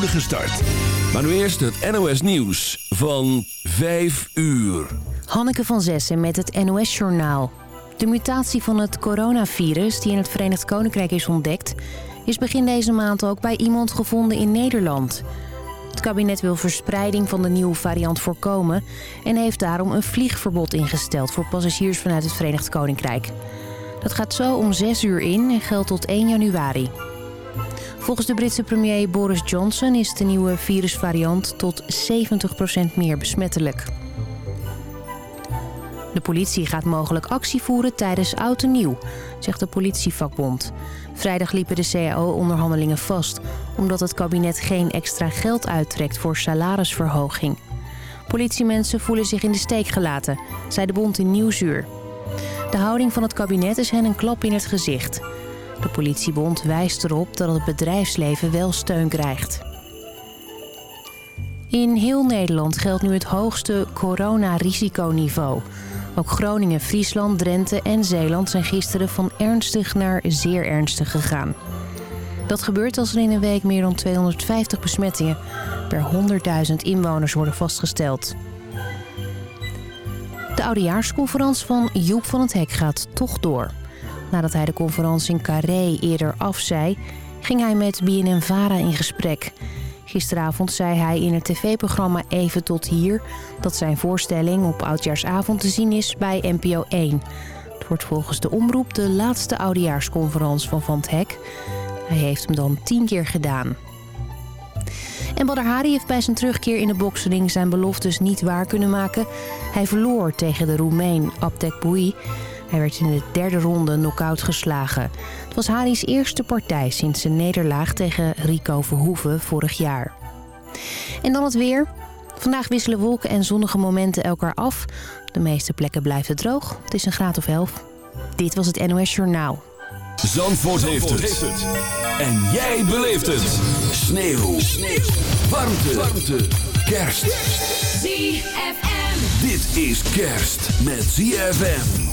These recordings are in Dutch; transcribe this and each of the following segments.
start. Maar nu eerst het NOS Nieuws van 5 uur. Hanneke van Zessen met het NOS Journaal. De mutatie van het coronavirus die in het Verenigd Koninkrijk is ontdekt... is begin deze maand ook bij iemand gevonden in Nederland. Het kabinet wil verspreiding van de nieuwe variant voorkomen... en heeft daarom een vliegverbod ingesteld voor passagiers vanuit het Verenigd Koninkrijk. Dat gaat zo om 6 uur in en geldt tot 1 januari. Volgens de Britse premier Boris Johnson is de nieuwe virusvariant tot 70% meer besmettelijk. De politie gaat mogelijk actie voeren tijdens Oud en Nieuw, zegt de politievakbond. Vrijdag liepen de CAO-onderhandelingen vast... omdat het kabinet geen extra geld uittrekt voor salarisverhoging. Politiemensen voelen zich in de steek gelaten, zei de bond in Nieuwsuur. De houding van het kabinet is hen een klap in het gezicht. De politiebond wijst erop dat het bedrijfsleven wel steun krijgt. In heel Nederland geldt nu het hoogste coronarisiconiveau. Ook Groningen, Friesland, Drenthe en Zeeland zijn gisteren van ernstig naar zeer ernstig gegaan. Dat gebeurt als er in een week meer dan 250 besmettingen per 100.000 inwoners worden vastgesteld. De oudejaarsconferentie van Joep van het Hek gaat toch door. Nadat hij de conferentie in Carré eerder afzei, ging hij met BNN-Vara in gesprek. Gisteravond zei hij in het tv-programma Even tot hier... dat zijn voorstelling op Oudjaarsavond te zien is bij NPO 1. Het wordt volgens de omroep de laatste oudejaarsconferentie van Van Hek. Hij heeft hem dan tien keer gedaan. En Badr Hari heeft bij zijn terugkeer in de boksering zijn beloftes niet waar kunnen maken. Hij verloor tegen de Roemeen Abdek Boui. Hij werd in de derde ronde knock-out geslagen. Het was Hari's eerste partij sinds zijn nederlaag tegen Rico Verhoeven vorig jaar. En dan het weer. Vandaag wisselen wolken en zonnige momenten elkaar af. Op de meeste plekken blijft het droog. Het is een graad of 11. Dit was het NOS Journaal. Zandvoort, heeft, het. En jij beleeft het. Sneeuw. Sneeuw. Warmte. Warmte. Kerst. ZFM. Dit is kerst met ZFM.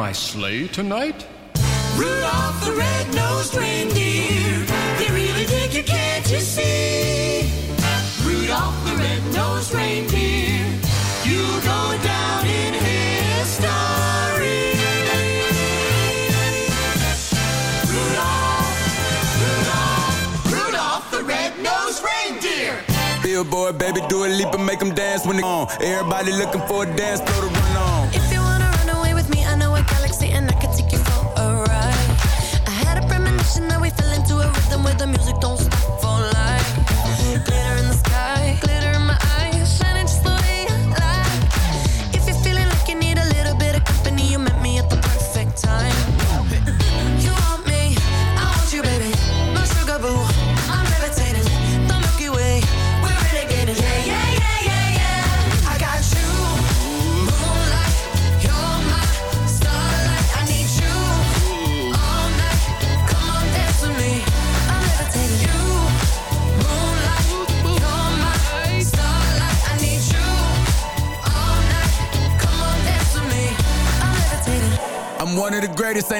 my sleigh tonight? Rudolph the red-nosed reindeer, they really dig you, can't you see? Rudolph the red-nosed reindeer, you'll go down in history. Rudolph, Rudolph, Rudolph the red-nosed reindeer. Billboard, baby, do a leap and make them dance when they on. Everybody looking for a dance, throw the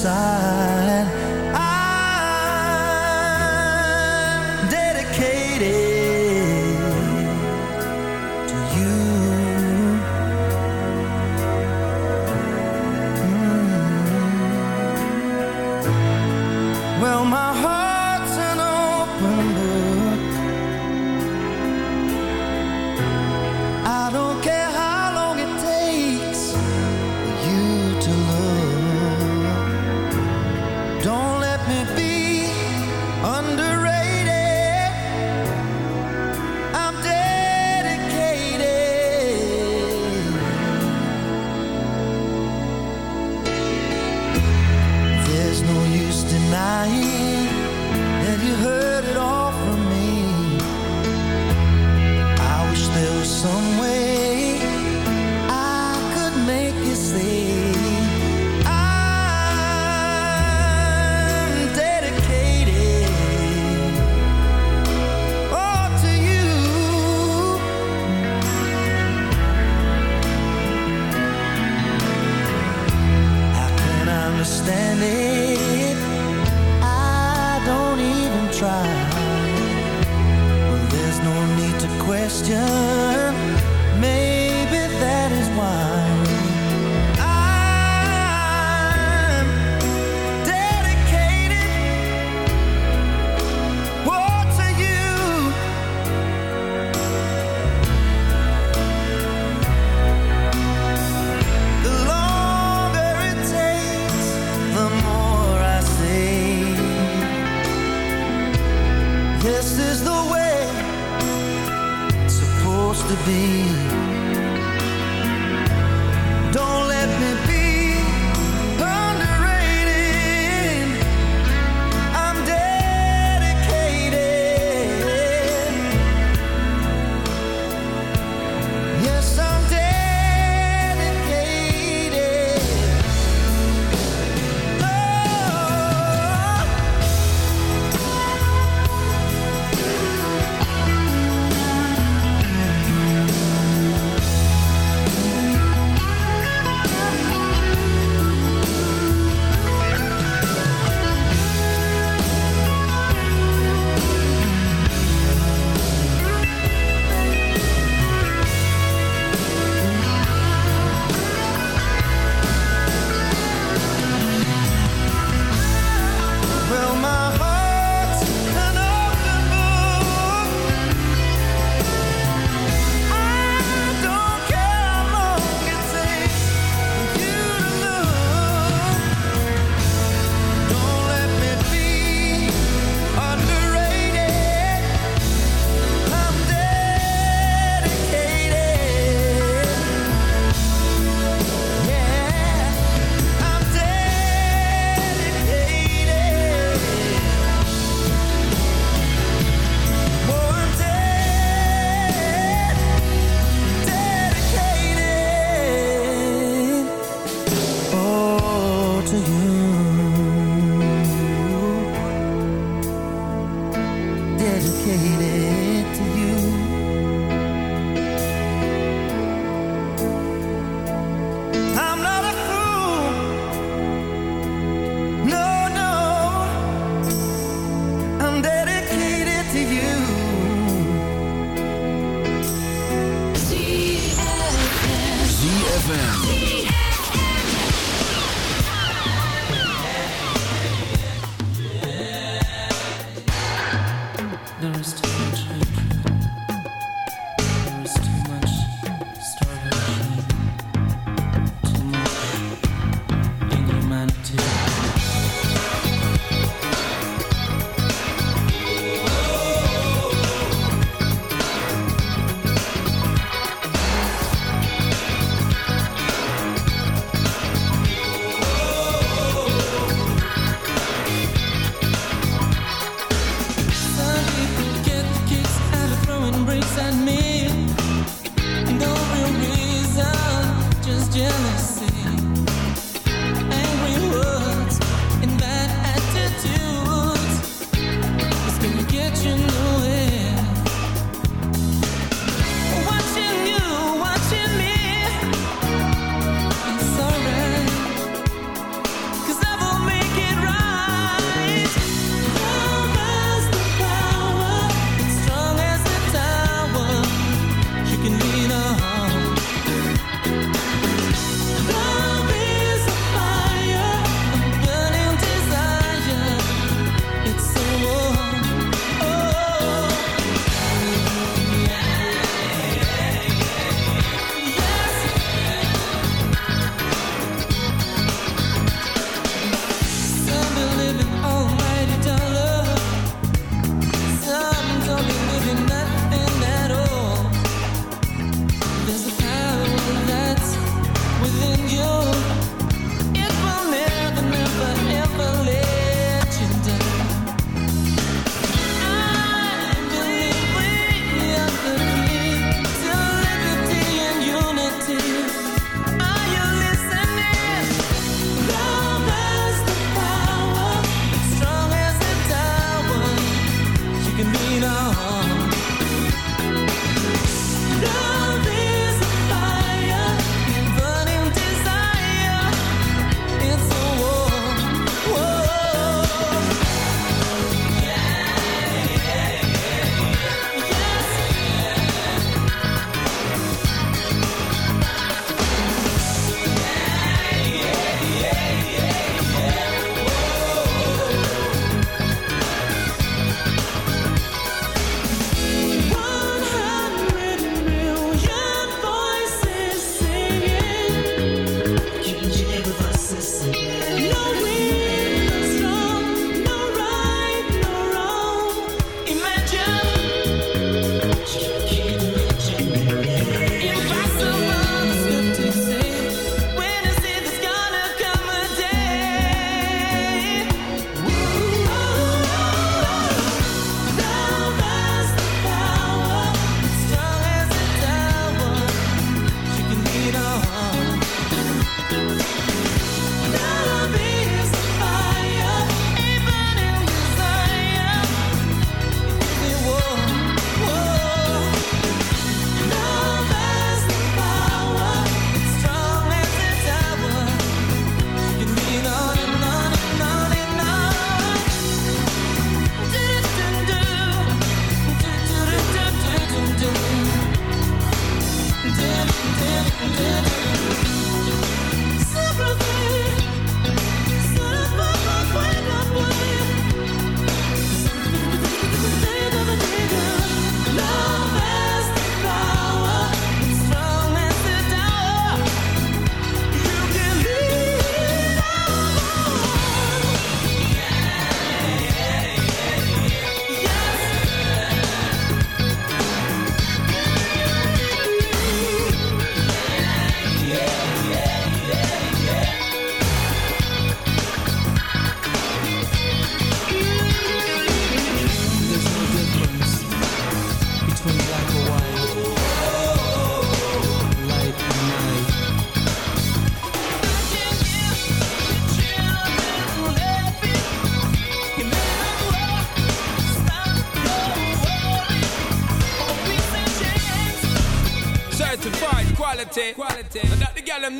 side.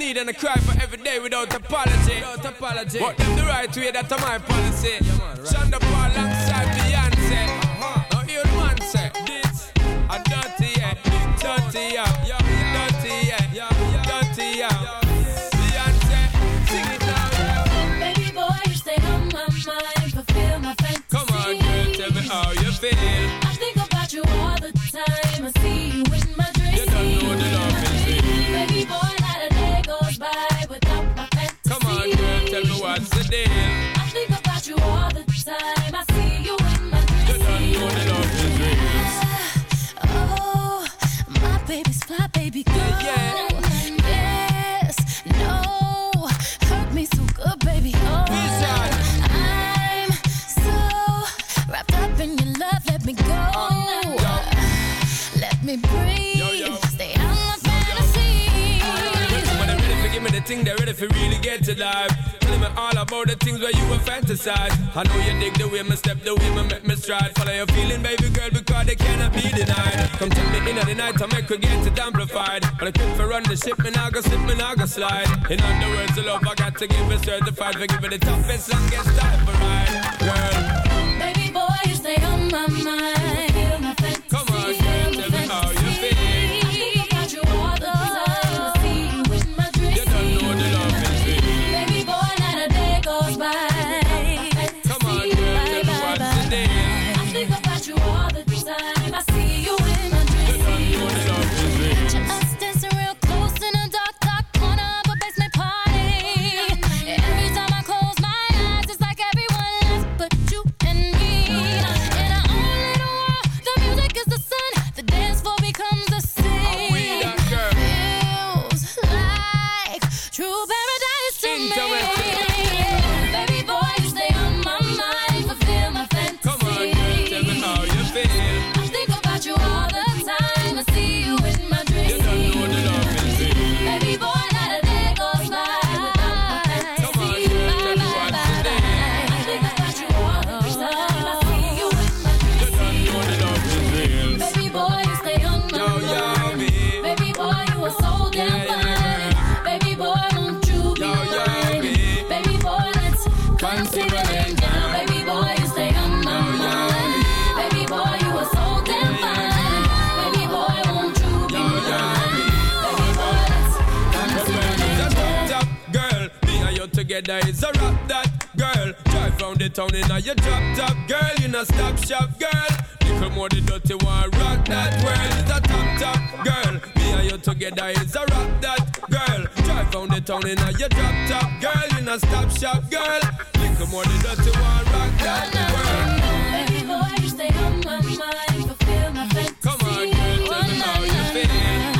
need and I cry for every day without apology. Without apology. What them the right way, that's my policy. Yeah, man, right. Get to life. Telling me all about the things where you were fantasize. I know you dig the way me step, the way me make me stride. Follow your feeling, baby girl, because they cannot be denied. Come take me in at the night to make her get it amplified. But I for run the ship, me now go slip, me now go slide. In other words, the love I got to give it certified for giving the toughest, longest time for ride. Girl, Baby boy, you stay on my mind. My come on, tell me how you you is a rap that girl. Drive round the town in a your drop top, girl. You know stop shop, girl. Little more the dirty one, rock that world is a top top, girl. Me and you together is a rap that girl. Drive round the town in a your drop top, girl. You know stop shop, girl. Little more the dirty one, rock that world. Baby boy, you stay on my mind, fulfill my fantasy. Come on, girl, tell me how you feel.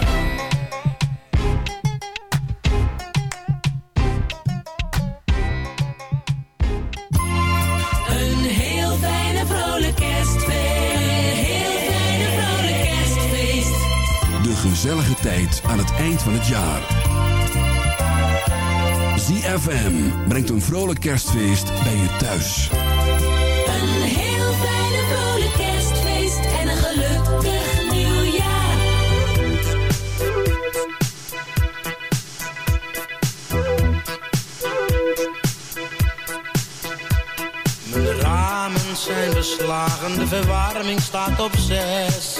Gezellige tijd aan het eind van het jaar. ZFM brengt een vrolijk kerstfeest bij je thuis. Een heel fijne vrolijk kerstfeest. En een gelukkig nieuwjaar. Mijn ramen zijn beslagen, de verwarming staat op zes.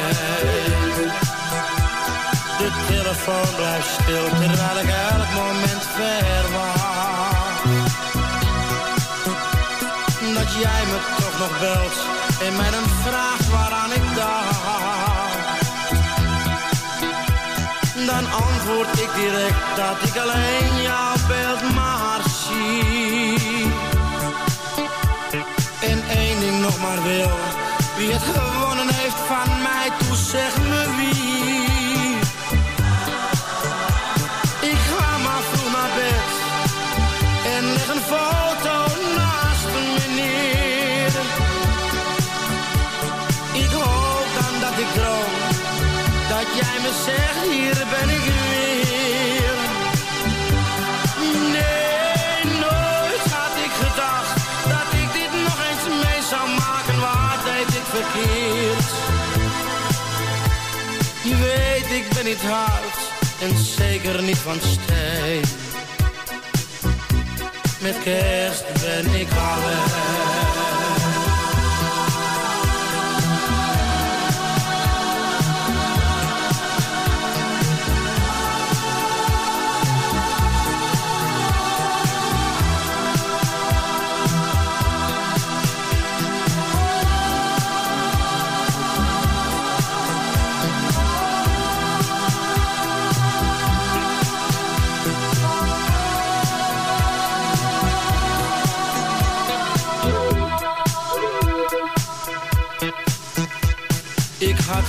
Telefoon blijft stil terwijl ik elk moment verwacht. Dat jij me toch nog belt en mij dan vraagt waaraan ik dacht. Dan antwoord ik direct dat ik alleen jouw beeld maar zie. wil. Wie het gewonnen heeft van mij, toe zeg zegt, hier ben ik weer. Nee, nooit had ik gedacht dat ik dit nog eens mee zou maken. Waar deed ik verkeerd? Je weet, ik ben niet hard en zeker niet van steen. Met kerst ben ik alleen. Ik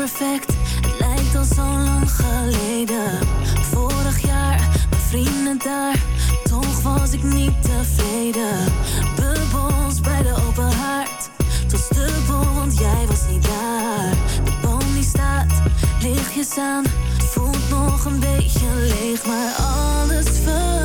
Perfect. Het lijkt al zo lang geleden. Vorig jaar, mijn vrienden daar. Toch was ik niet tevreden Voelt nog een beetje leeg Maar alles verandert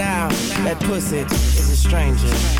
now that pussy is a stranger.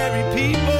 ordinary people.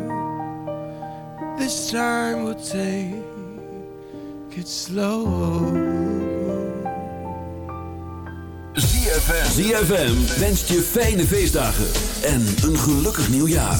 This time we'll take it slow. ZFM. ZFM wenst je fijne feestdagen en een gelukkig nieuwjaar.